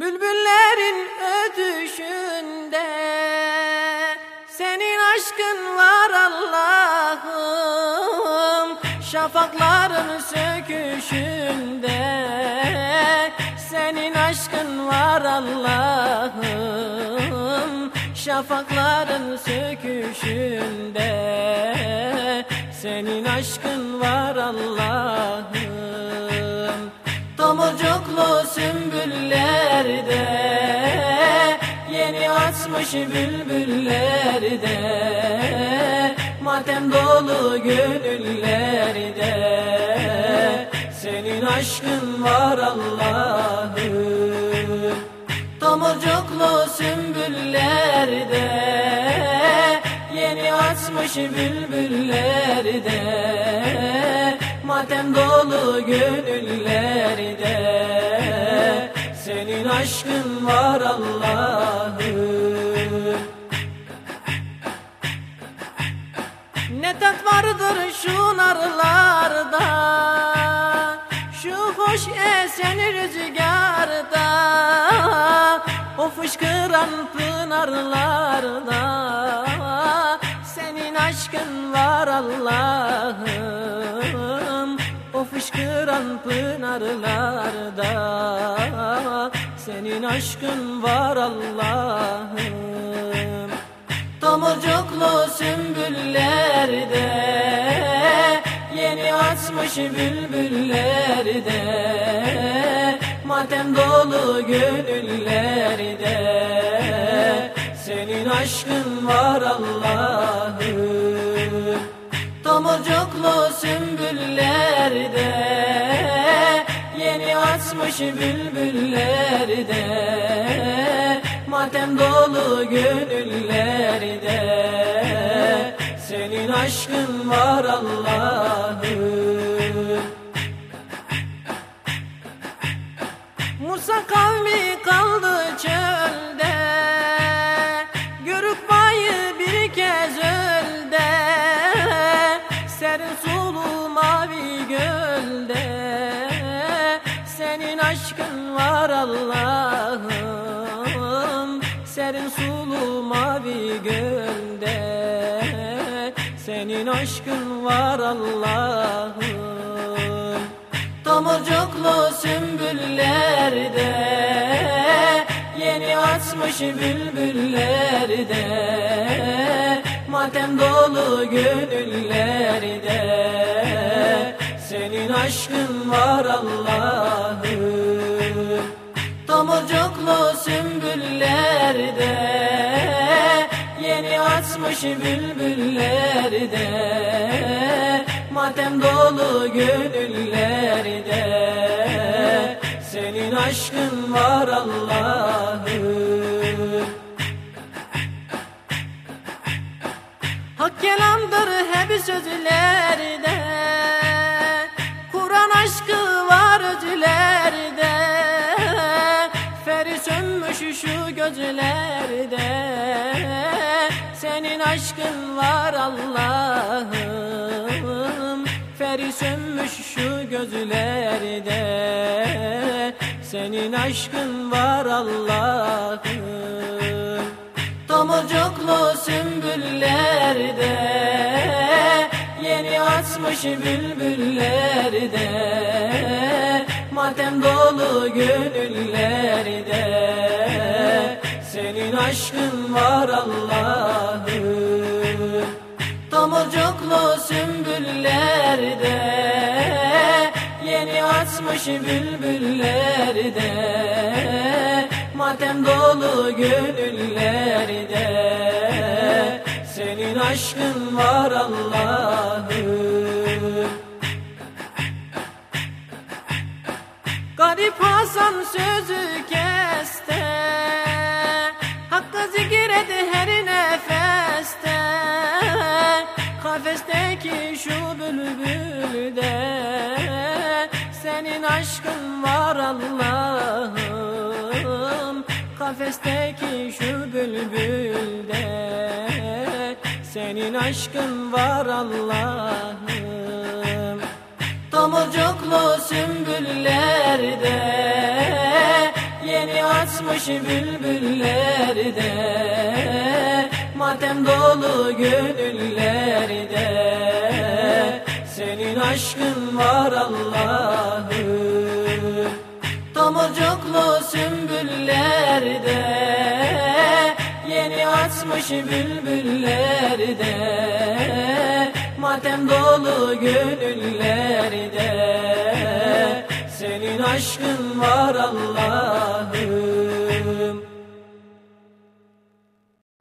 Bülbüllerin ötüşünde Senin aşkın var Allah'ım. Şafakların söküşünde Senin aşkın var Allah'ım. Şafakların söküşünde Senin aşkın var Allah'ım sümbüllerde Yeni açmış bülbüllerde Matem dolu gönüllerde. Senin aşkın var Allah'ım Tomurcuklu sümbüllerde Yeni açmış bülbüllerde Matem dolu gönüllerde Senin aşkın var Allah'ım Ne tat vardır şu narlarda Şu hoş esen rüzgarda O fışkıran pınarlarda Senin aşkın var Allah'ım fışkıran pınarlarda Senin aşkın var Allah'ım. Tomurcuklu sümbüllerde Yeni açmış bülbüllerde Matem dolu gönüllerde Senin aşkın var Allah'ım. Tomurcuklu sümbüllerde açmış bülbüllerde. Matem dolu gönüllerde Senin aşkın var Allah'ım Senin aşkın var Allah'ım. Serin sulu mavi gölde Senin aşkın var Allah'ım. Tomurcuklu sümbüllerde Yeni açmış bülbüllerde Matem dolu gönüllerde Senin aşkın var Allah'ım Açmış bülbüllerde. Matem dolu gönüllerde. Senin aşkın var Allah'ım Hak kelamdır hep sözlerde. Kur'an aşkı var özlerde Feri sönmüş şu gözlerde Senin aşkın var Allah'ım. Feri sönmüş şu gözlerde. Senin aşkın var Allah'ım. Tomurcuklu sümbüllerde Yeni açmış bülbüllerde Matem dolu gönüllerde. Senin aşkın var Allah'ım Tomurcuklu sümbüllerde Yeni açmış bülbüllerde Matem dolu gönüllerde. Senin aşkın var Allah'ım Garip Hasan sözü keste Aşkın var Allah'ım. Kafesteki şu bülbülde Senin aşkın var Allah'ım. Tomurcuklu sümbüllerde Yeni açmış bülbüllerde Matem dolu gönüllerde Aşkın var Allah'ım Tomurcuklu sümbüllerde Yeni açmış bülbüllerde. Matem dolu gönüllerde Senin aşkın var Allah